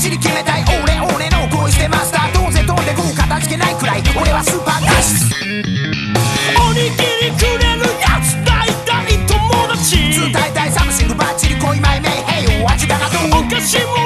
ちり決めたい。俺俺の恋してマスター。どうぜどうでゴー片付けないくらい。俺はスーパーダッシュおにぎりくれるやつ大大友達。伝えたいサムシングバッチリ恋マイメイヘイお味だがどおかしも